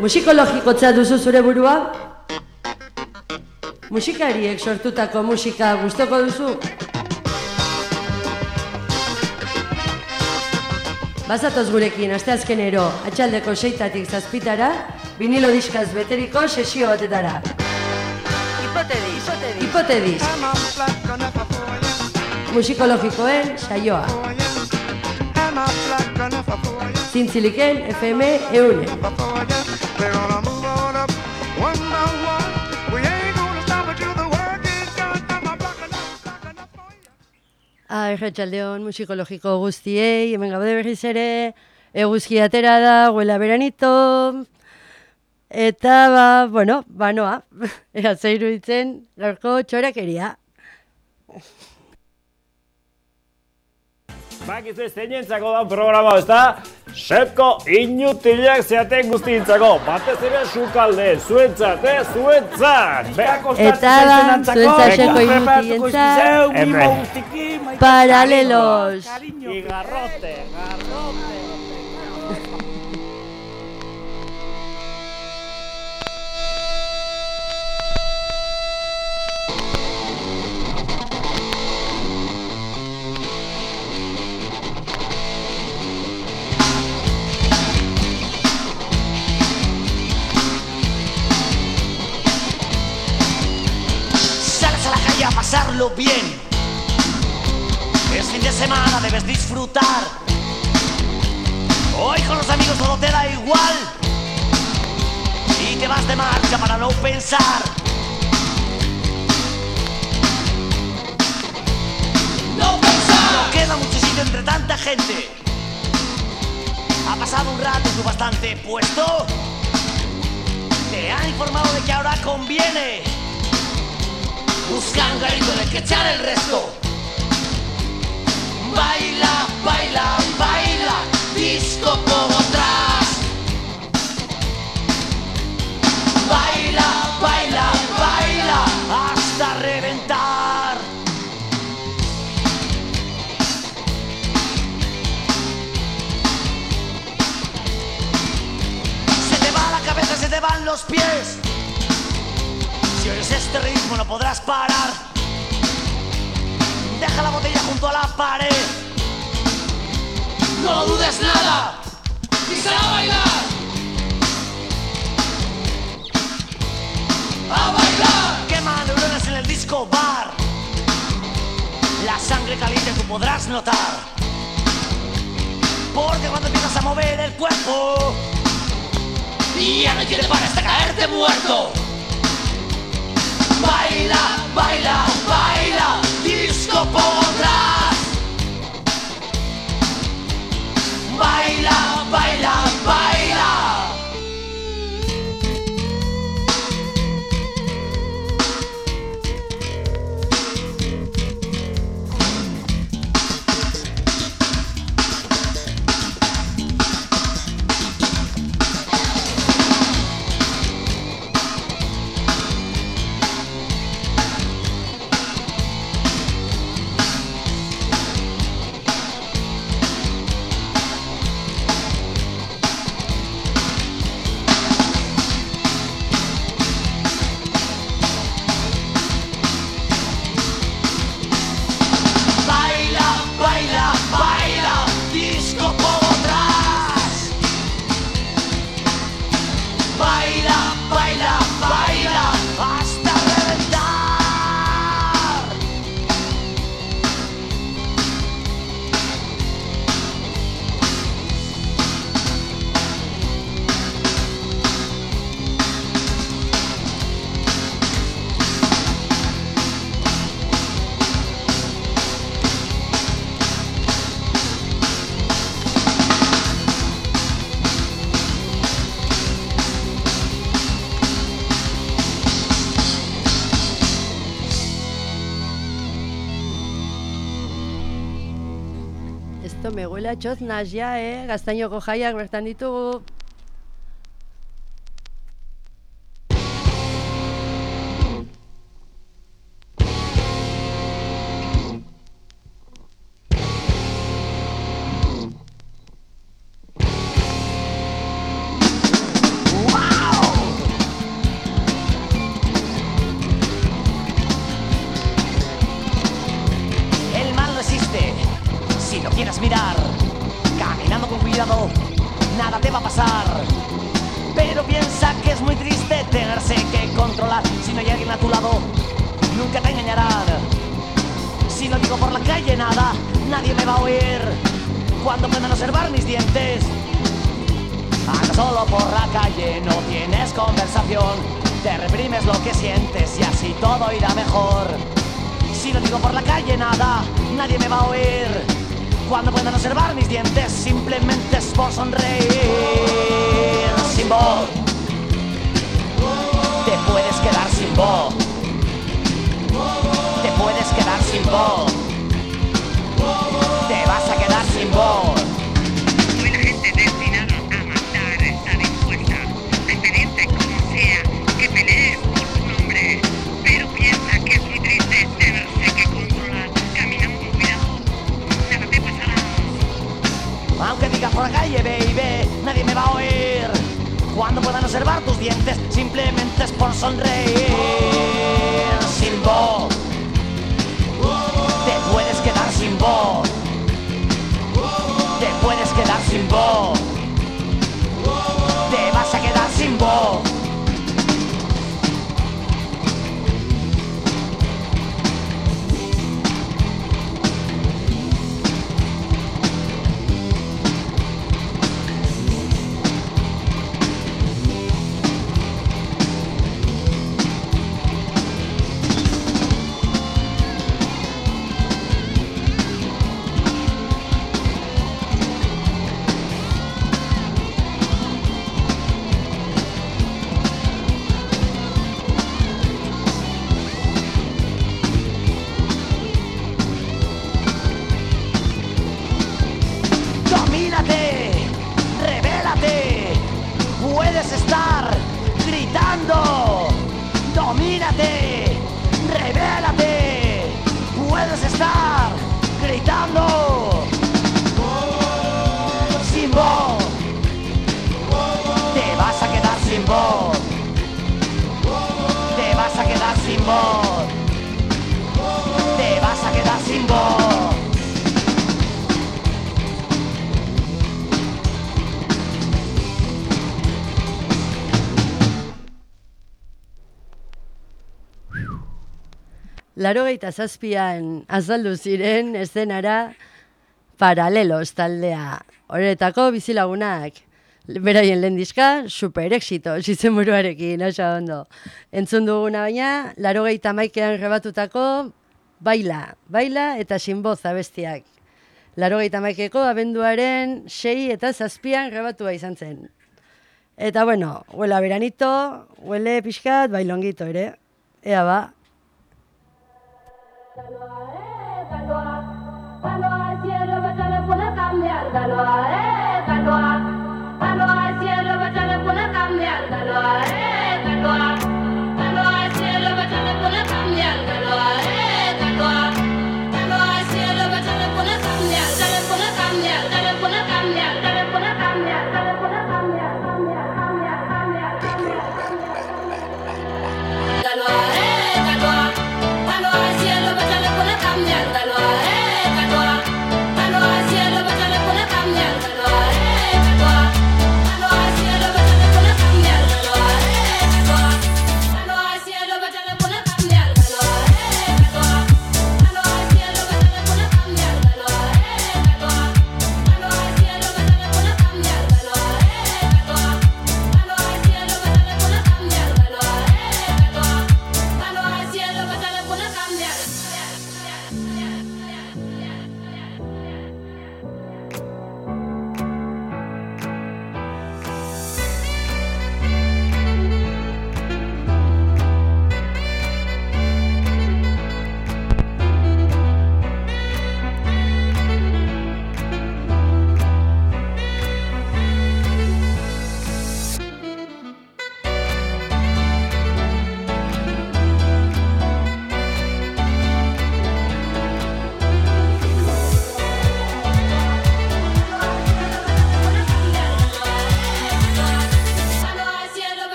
Musikologikotza duzu zure burua? Musikariek sortutako musika gustoko duzu? Bazatoz gurekin, asteazkenero, atxaldeko seitatik zazpitara, vinilo diskaz beteriko sesio batetara. Hipotedis, hipotedis. Musikologikoen saioa. Zintziliken FM eune. Ah, erretxaldeon musikologiko guztiei, hemen gaude berriz ere, eguzki atera da, huela beranito, eta ba, bueno, ba noa, ega zeiru ditzen, gaurko txorakeria. Bakizu ez zeinentzako da programa, ez da? Sepko inutilak zeaten guztientzako, batez ere sukalde, zuentzat, eh, zuentzat! Be- Eta zuentzat seko inutientzat, Hemen. paralelos. Y garrote, garrote. Pasarlo bien. Es fin de semana, debes disfrutar. Hoy con los amigos todo te da igual. Y te vas de marcha para no pensar. No pensar. No queda mucho entre tanta gente. Ha pasado un rato tú bastante puesto. Te han informado de que ahora conviene. Busca un garito en el que echar el resto. Baila, baila, baila, disco por atrás. Baila, baila, baila, hasta reventar. Se te va la cabeza, se te van los pies. Oyes este ritmo no podrás parar. Deja la botella junto a la pared. No dudes nada. Y se a bailar. A bailar. Quema neuronas en el disco bar. La sangre caliente tú podrás notar. Porque cuando empiezas a mover el cuerpo. Ya no tiene para hasta caerte muerto. Baila, baila, baila. Esto me huele a txoznaz ya, eh? Gaztainoko jaiak bertan ditugu. conservar tus dientes, simplemente es por sonreír. Sin voz, te puedes quedar sin voz. Te puedes quedar sin voz. Te vas a quedar sin voz. larogeita zazpian azaldu ziren eszenara paralelos taldea. Horretako bizilagunak, beraien lehen diska, super exito, zizen buruarekin, oso ondo. Entzun duguna baina, larogeita maikean rebatutako baila, baila eta sinboza bestiak. Larogeita maikeko abenduaren sei eta zazpian rebatua izan zen. Eta bueno, huela beranito, huele pixkat, bailongito ere. Ea ba. Canoa, eh, canoa, canoa, cielo, vete a la cambiar, canoa, eh.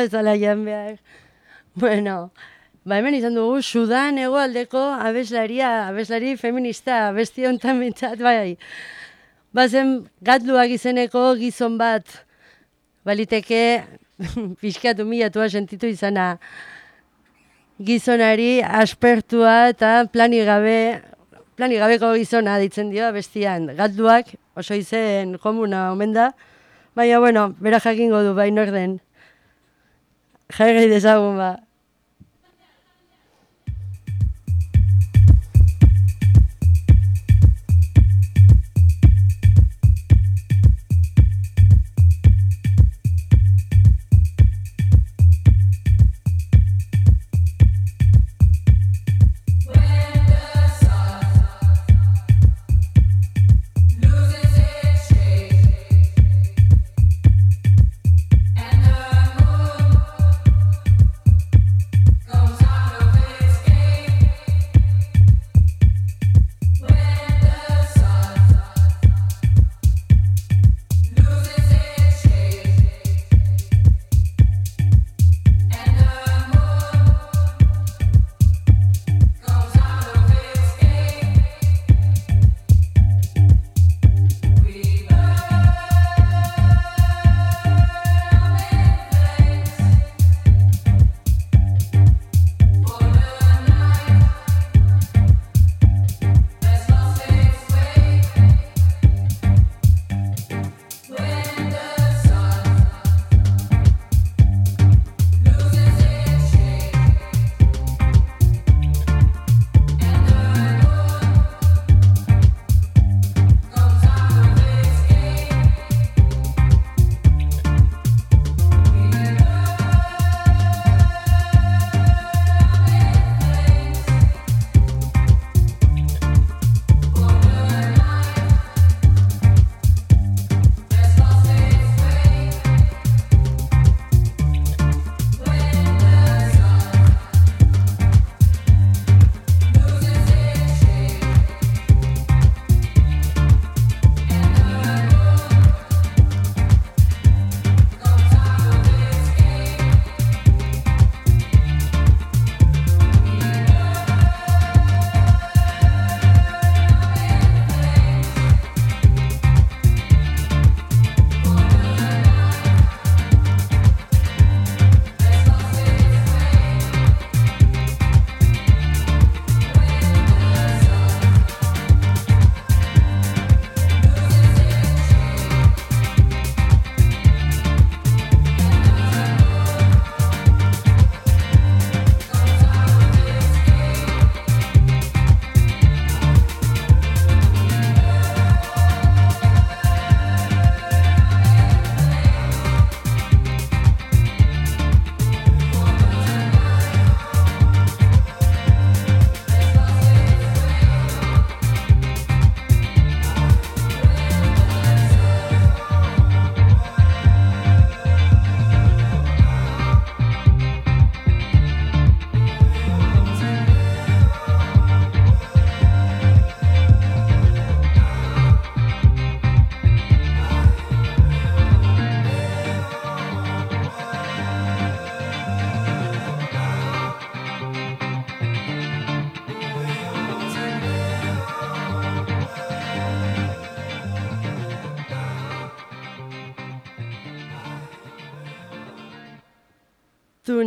Ez ala jan behar. Bueno, ba hemen izan dugu Sudan hegoaldeko abeslaria, abeslari feminista, abesti honetan bintzat, bai. Bazen gatluak izeneko gizon bat, baliteke pixkatu milatua sentitu izana gizonari aspertua eta planik gabe, planik gabeko gizona ditzen dio bestian. Gatluak oso izen komuna omen da, baina bueno, bera jakingo du bain orden. Jarri dezagun ba.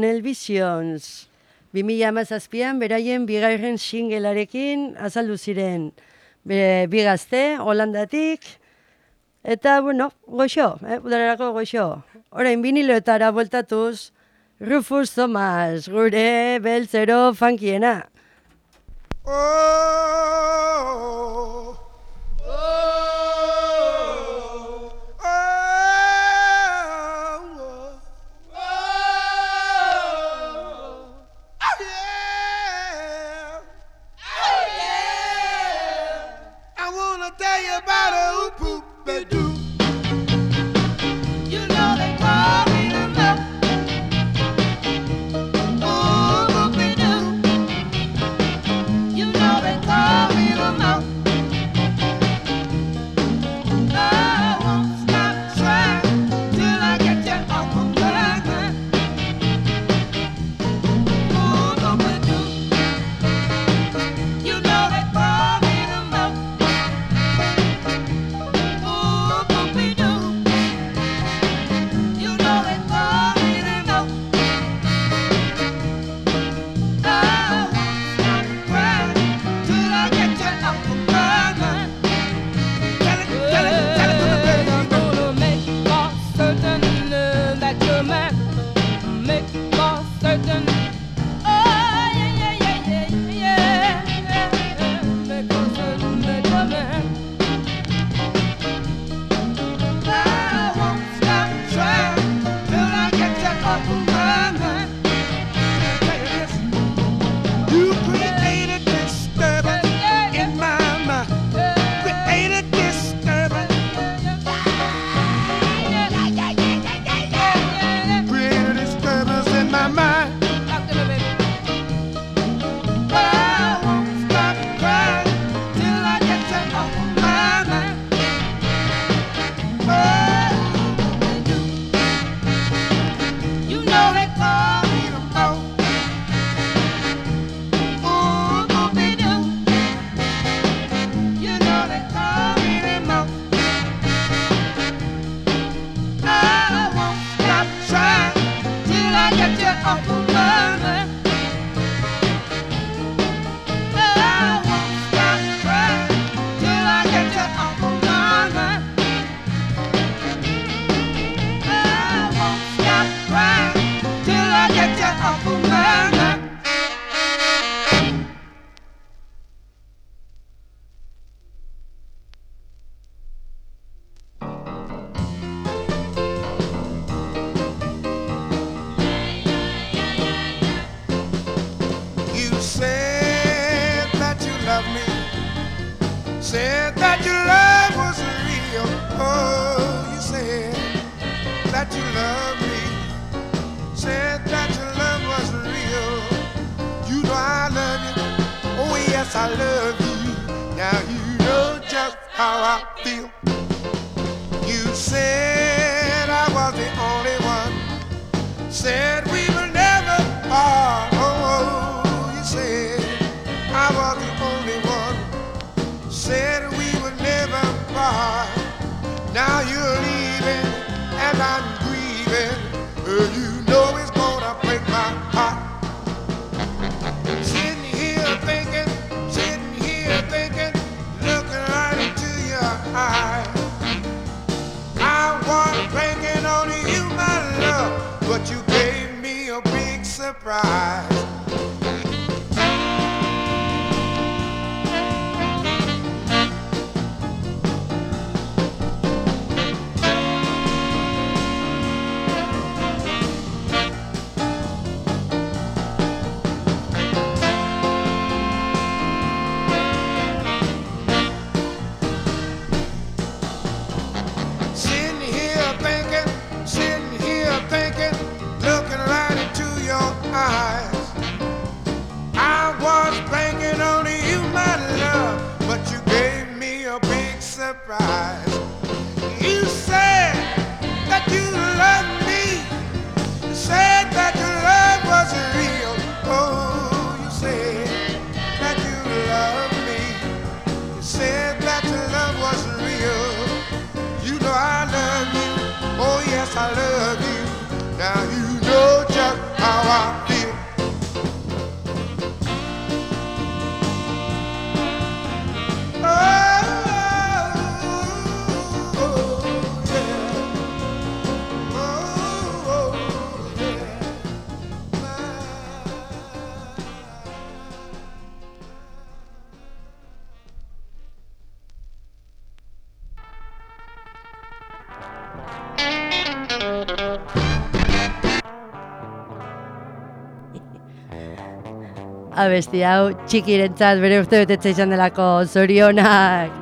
Tunnel Visions. 2000 amazazpian, beraien bigarren singelarekin azaldu ziren bere bi gazte, Holandatik, eta, bueno, goxo, eh, udararako goxo. Orain biniloetara bueltatuz, Rufus Thomas, gure beltzero funkiena. Oh, oh, oh, I love you. Now you know just how I feel. You said I was the only one. Said surprise. abesti hau txikirentzat bere urte betetze izan delako zorionak.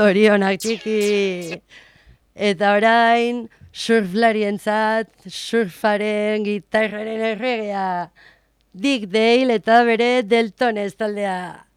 Zorionak txiki. Eta orain, surflarientzat, surfaren gitarraren erregea. Dick Dale eta bere Deltones taldea.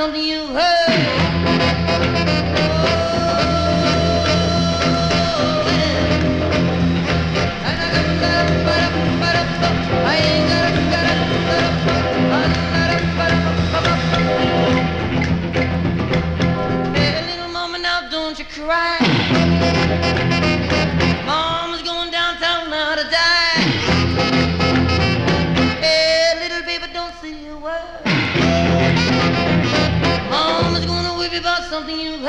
something you heard. building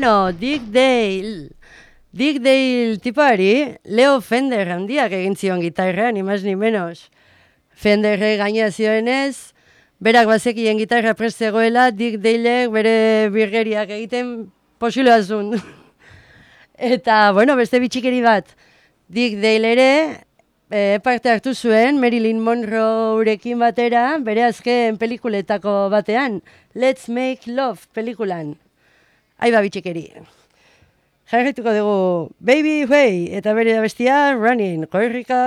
Bueno, Dick Dale, Dick Dale tipari, Leo Fender handiak egin zion gitarra, ni ni menos. Fenderre gaina zioenez, berak bazekien gitarra prestegoela, Dick Daleek bere birgeriak egiten posiloa zuen. Eta, bueno, beste bitxikeri bat, Dick Dale ere e, parte hartu zuen Marilyn Monroerekin batera bere azken pelikuletako batean, Let's Make Love pelikulan aiba bitxikeri. Jarraituko dugu Baby Way eta bere bestia Running, koirrika...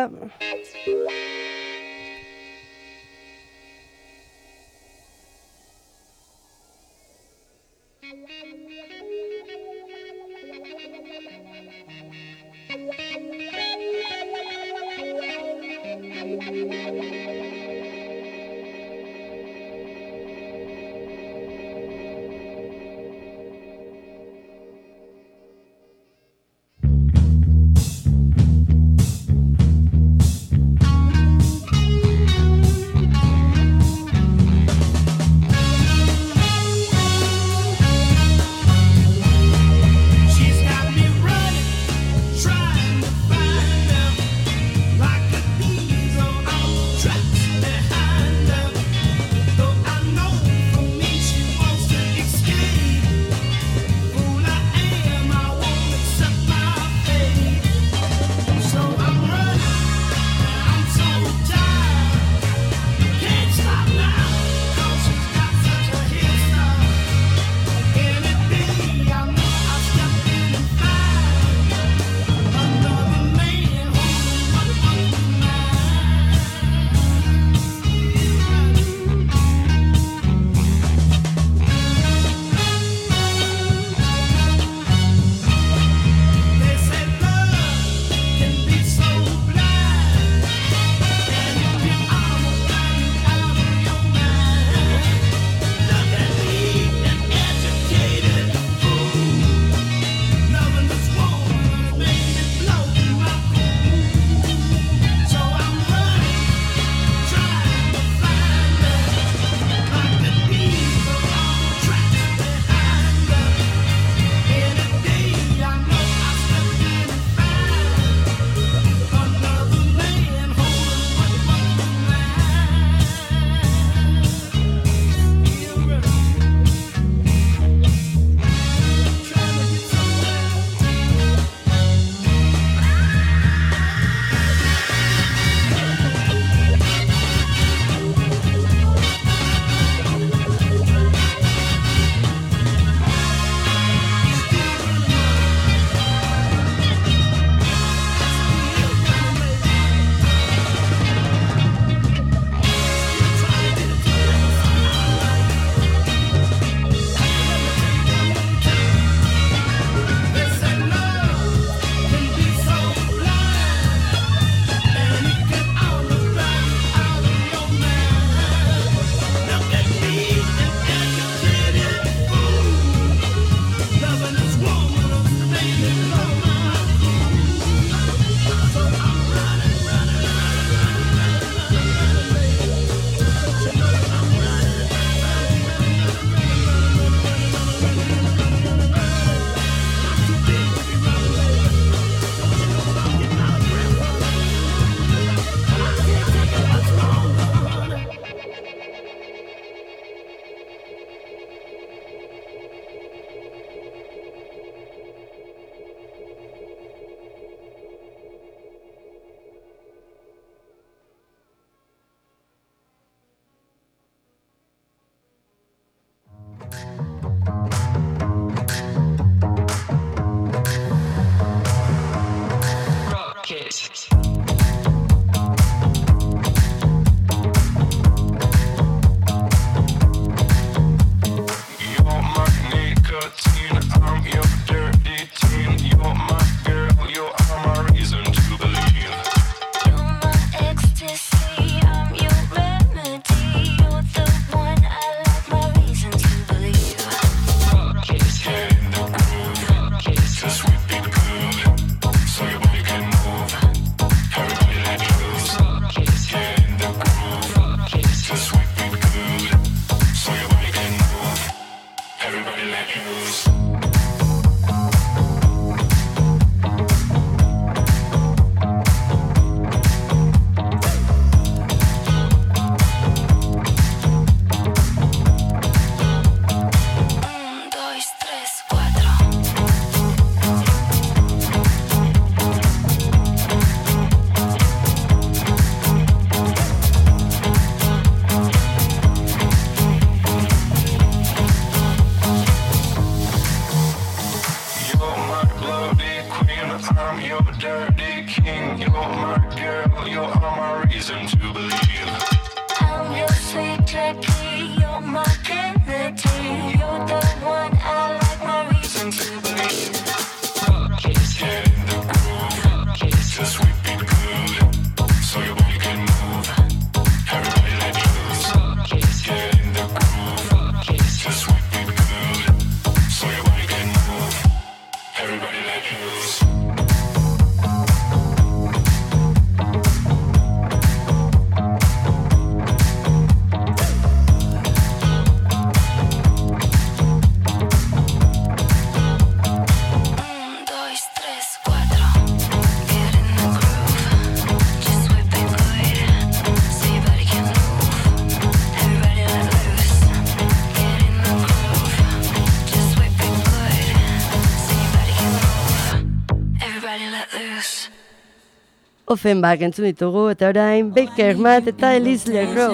Offenbach entzun ditugu eta orain Baker Matt eta Elise Lerro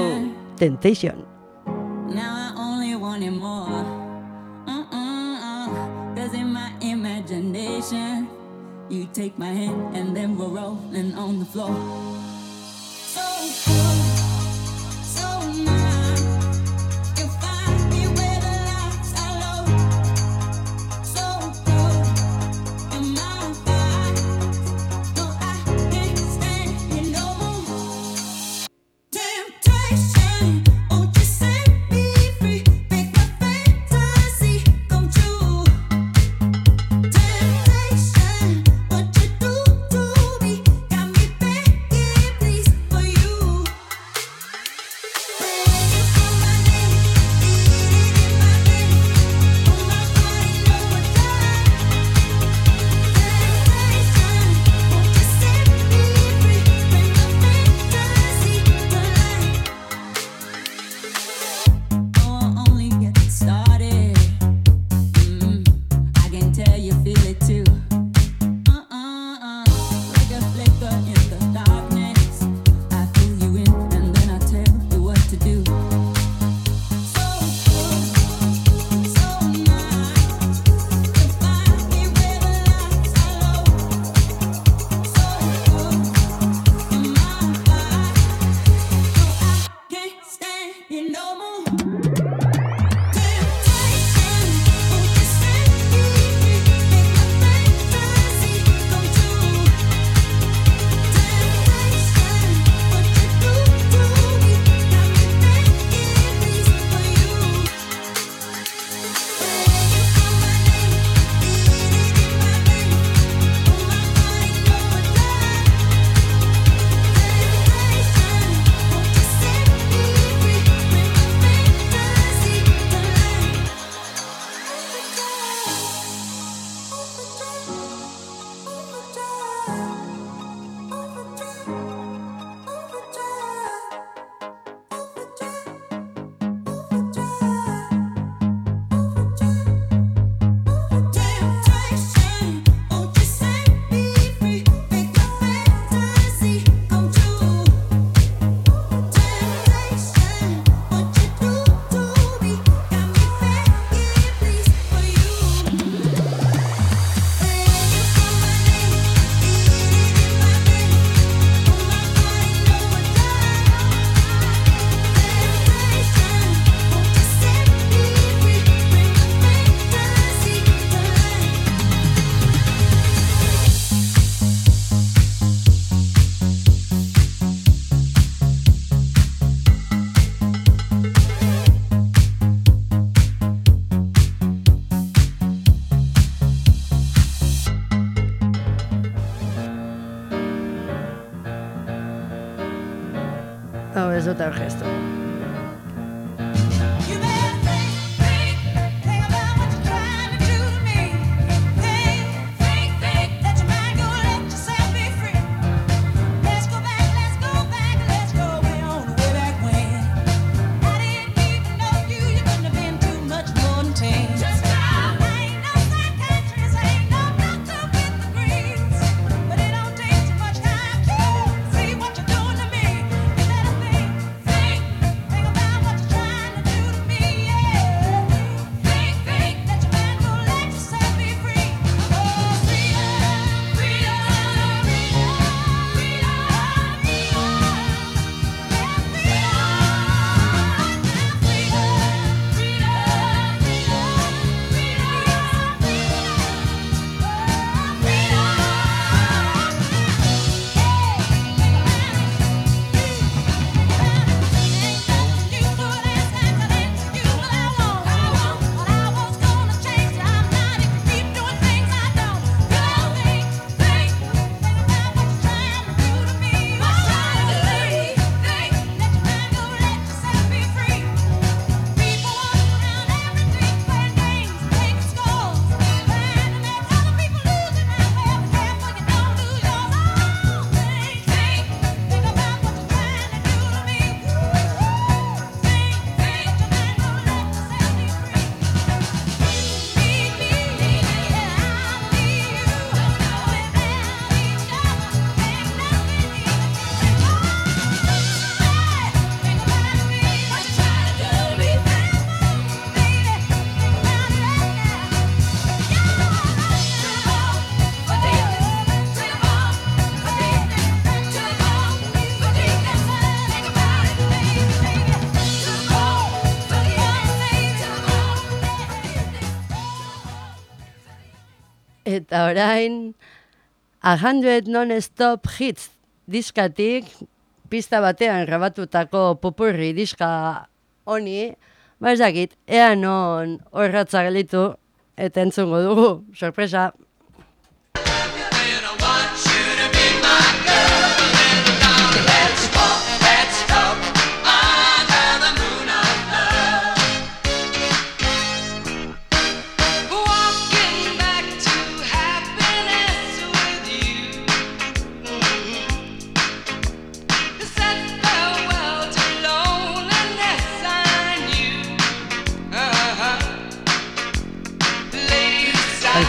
Temptation. Eta orain, A Non-Stop Hits diskatik, pista batean grabatutako popurri diska honi, ba ez dakit, ea non horratza gelitu, eta entzungo dugu, sorpresa.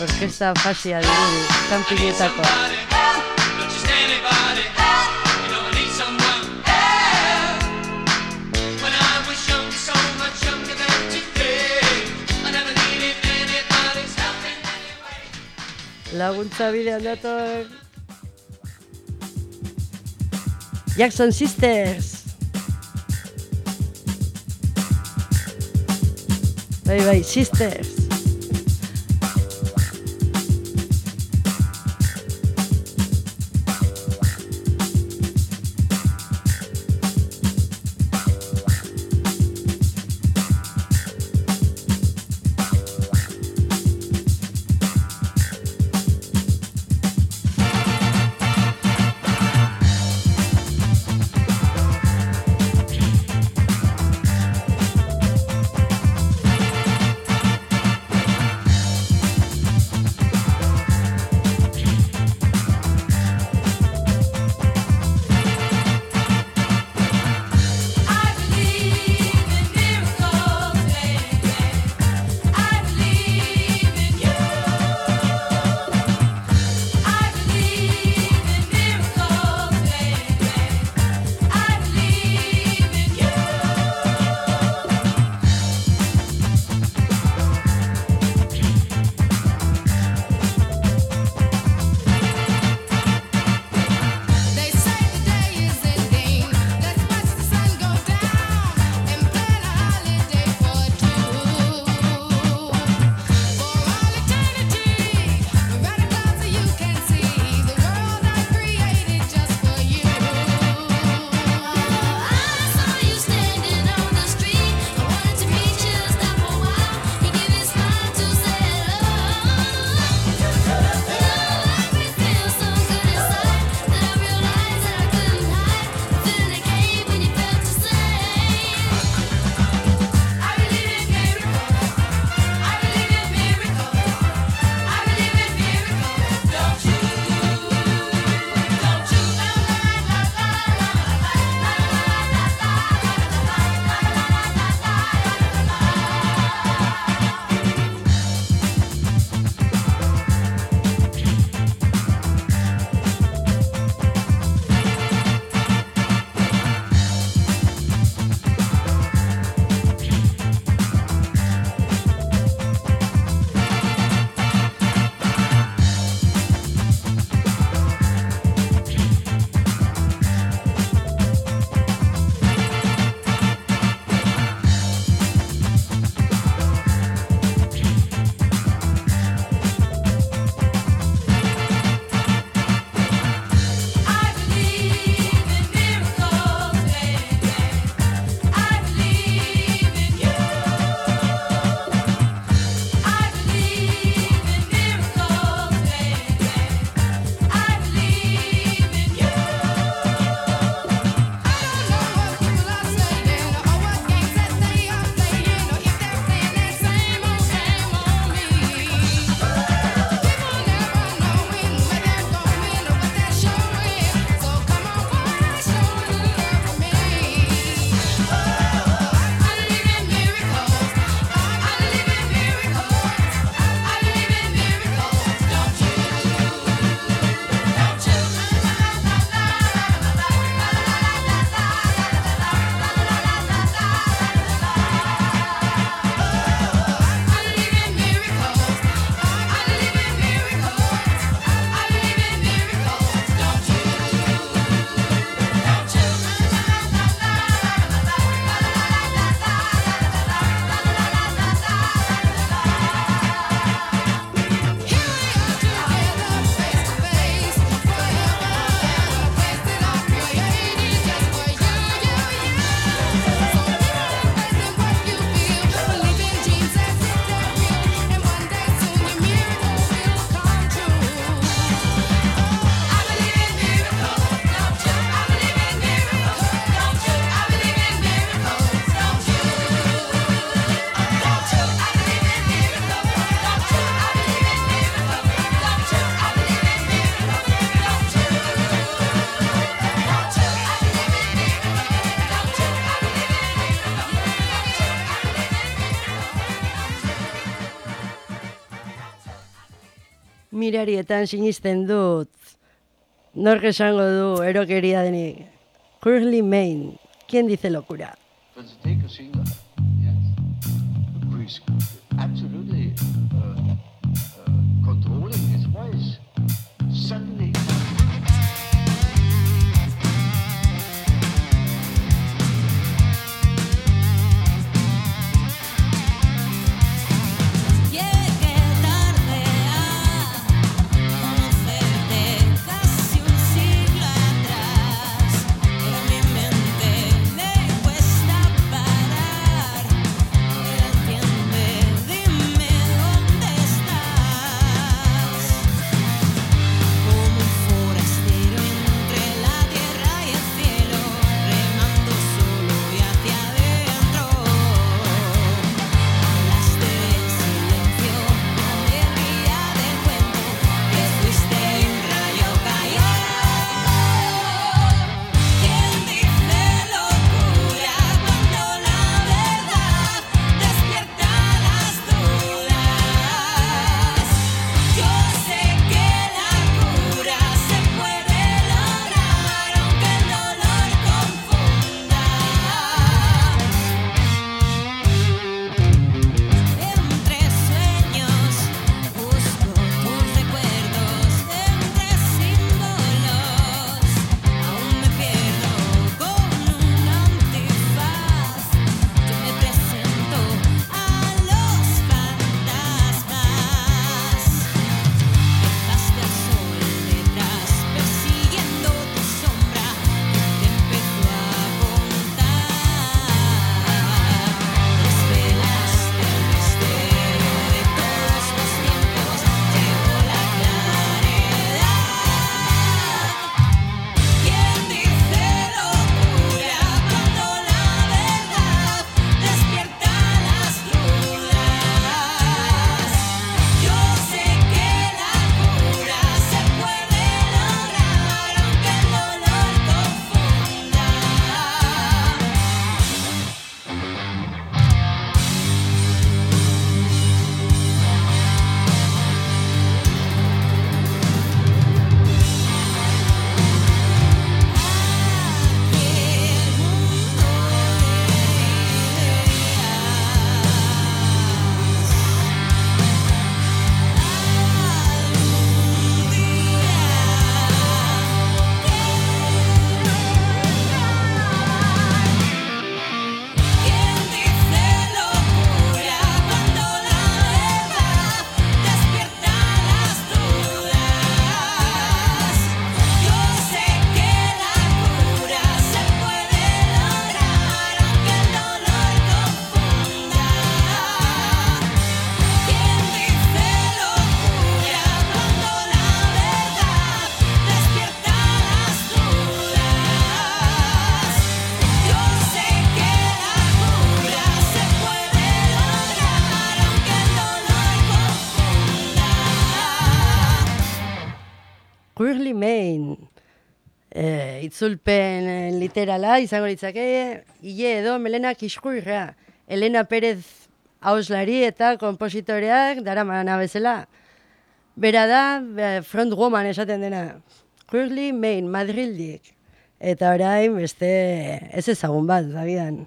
Orkesta fasia dirudi, kanpinetakoa. laguntza bidean dator Jackson Sisters. Bai, bai, Sisters. erokerietan sinisten dut. Nork esango du erokeria denik. Curly Main. Quien dice locura? Pues itzulpen eh, literala izango litzake, hile edo Melena Kiskurra, Elena Perez hauslari eta kompositoreak daramana bezala. Bera da, front woman esaten dena. Curly Main, Madrildik. Eta orain beste ez ezagun bat, zabidan.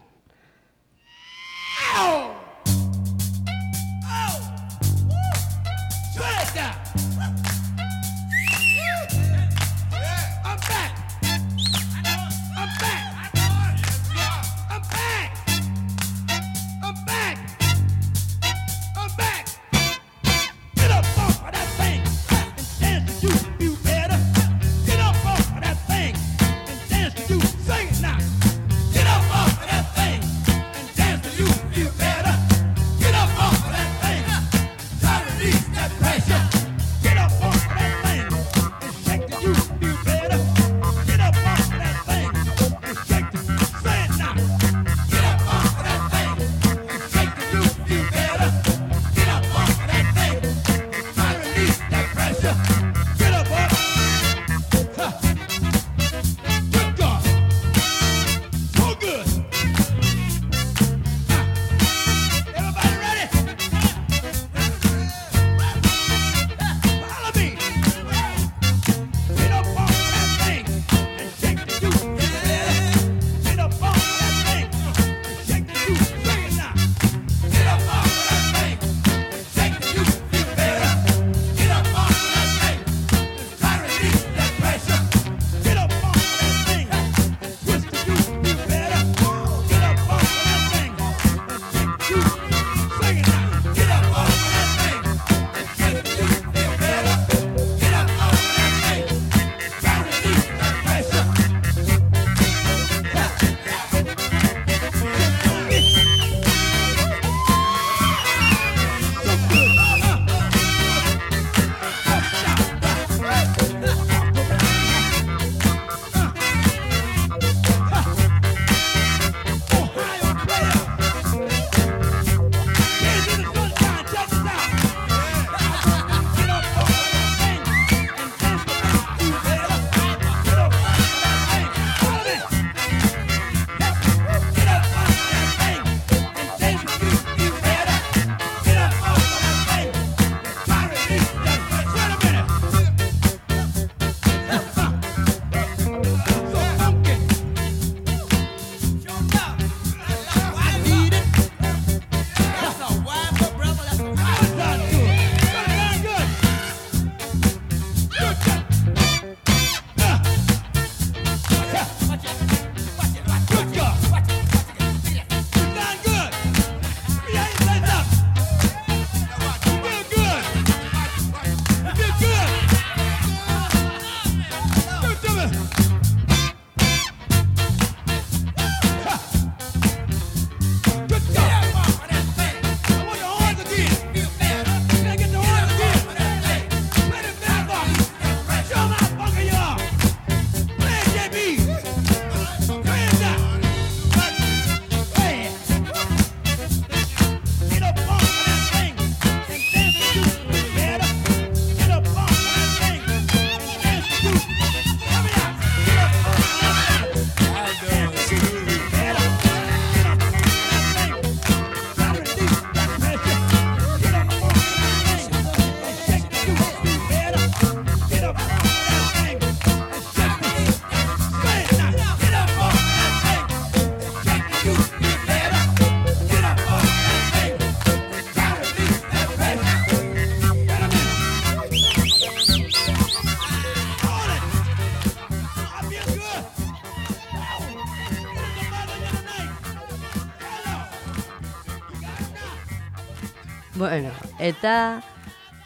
Eta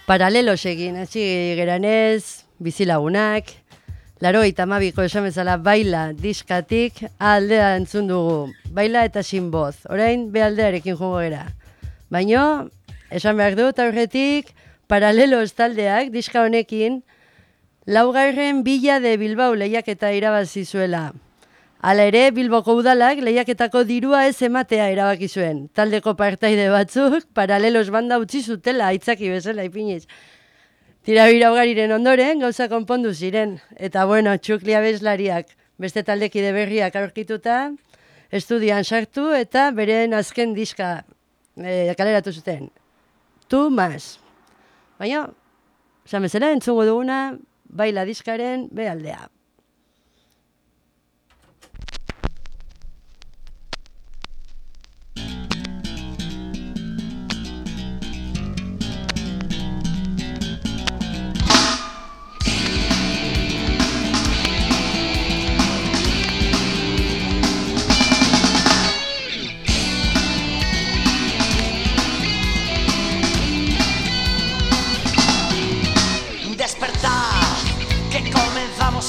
paralelosekin, hasi geranez, bizilagunak, laro eta mabiko esan bezala baila diskatik aldea entzun dugu. Baila eta sin boz, orain behaldearekin jongo gera. Baino, esan behar dut aurretik, paralelo estaldeak diska honekin, laugarren bila de Bilbao lehiaketa irabazi zuela. Hala ere, Bilboko udalak lehiaketako dirua ez ematea erabaki zuen. Taldeko partaide batzuk paralelos banda utzi zutela aitzaki bezala ipiniz. Tira ugariren ondoren gauza konpondu ziren. Eta bueno, txuklia bezlariak beste taldekide berriak aurkituta, estudian sartu eta beren azken diska e, kaleratu zuten. Tu mas. Baina, esan bezala entzungo duguna, baila diskaren behaldea.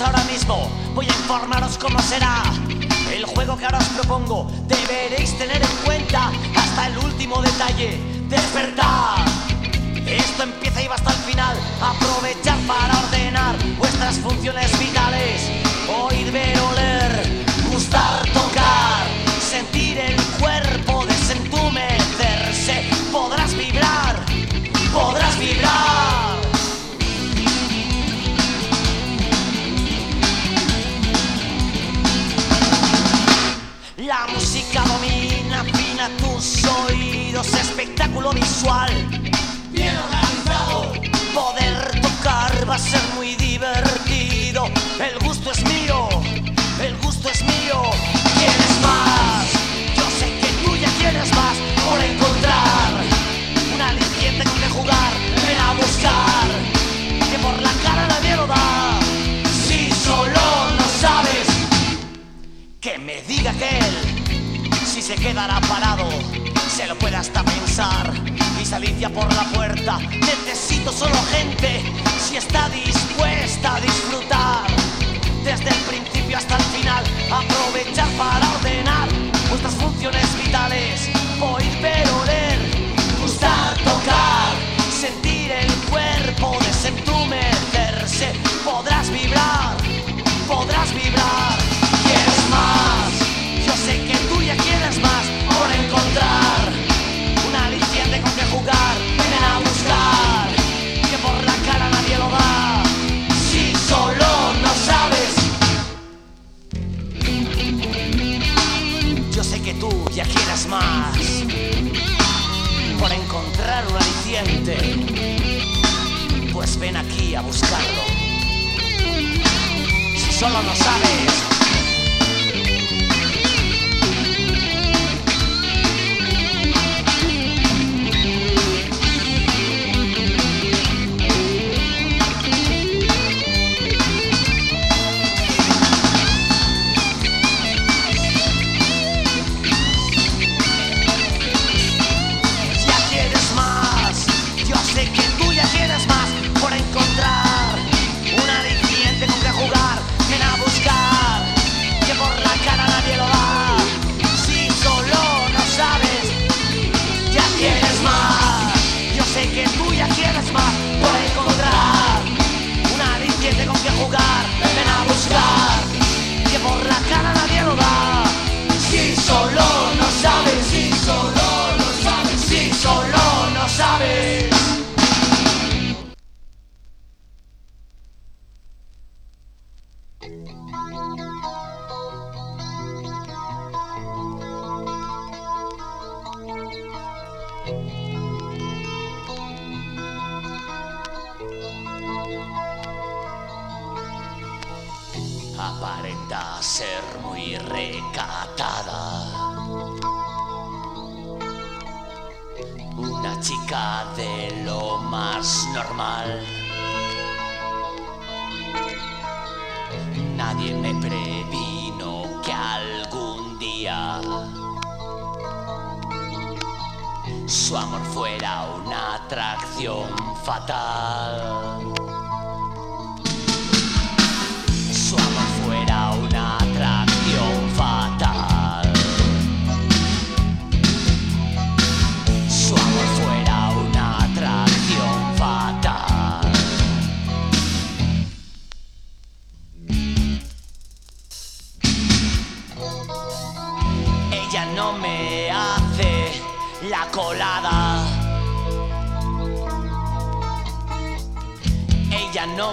Ahora mismo. Voy a informaros cómo será el juego que ahora os propongo. Deberéis tener en cuenta hasta el último detalle. Despertar. Esto empieza y va hasta el final. Aprovechar para ordenar vuestras funciones vitales. Oír, ver, oler, gustar, tocar, espectáculo visual. Bien organizado. Poder tocar va a ser muy divertido. El gusto es mío, el gusto es mío. ¿Quieres más? Yo sé que tú ya quieres más por encontrar un aliciente con que jugar. Ven a buscar que por la cara nadie lo da. Si solo no sabes que me diga que él, si se quedará parado, se lo puede hasta pensar y salir ya por la puerta. Necesito solo gente, si está dispuesta a disfrutar. Desde el principio hasta el final, aprovechar para ordenar vuestras funciones vitales. Oír, ver, oler, de lo más normal. Nadie me previno que algún día su amor fuera una atracción fatal.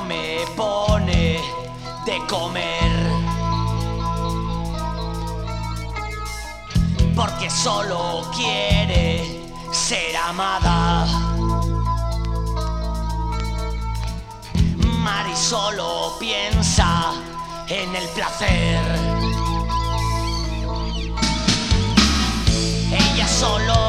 me pone de comer. Porque solo quiere ser amada. Mari solo piensa en el placer. Ella solo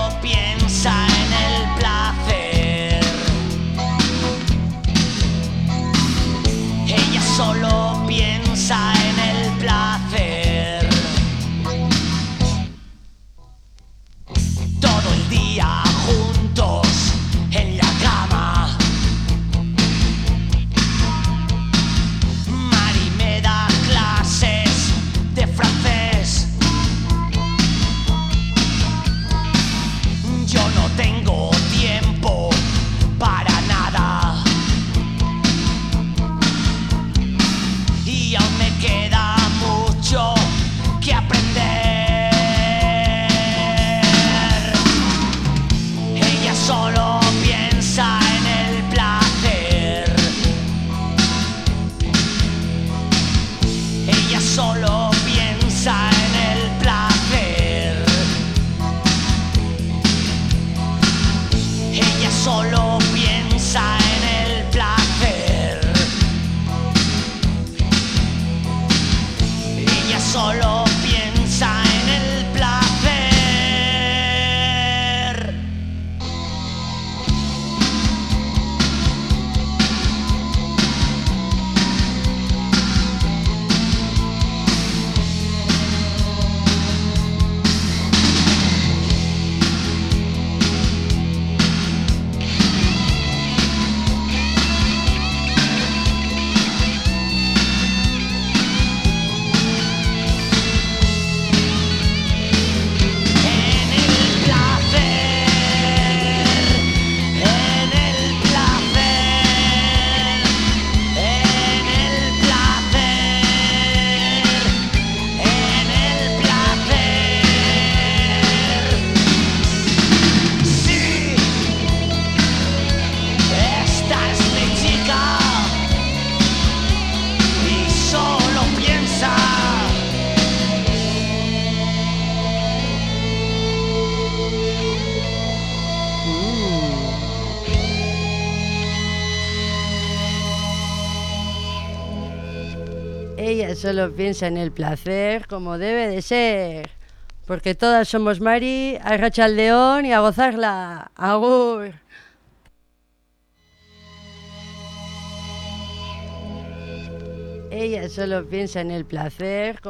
solo piensa en el placer como debe de ser. Porque todas somos Mari, arracha al león y a gozarla. Agur. Ella solo piensa en el placer.